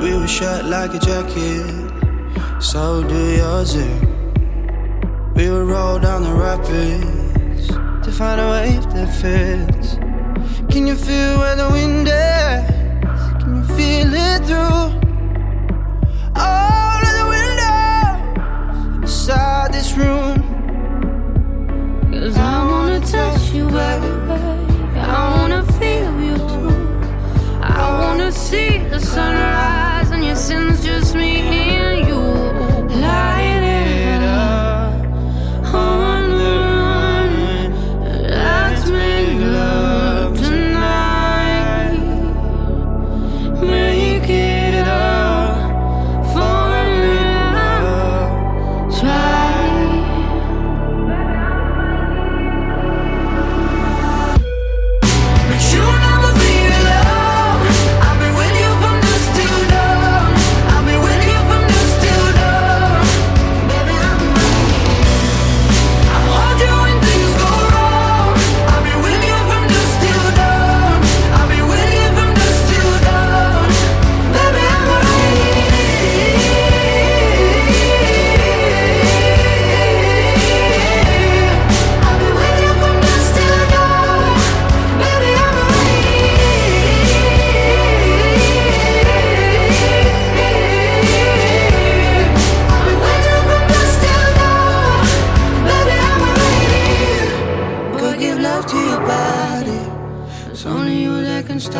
We were shut like a jacket, so do yours. eh? We would roll down the rapids to find a wave that fits. Can you feel where the wind is? Can you feel it through see the sunrise and your sins,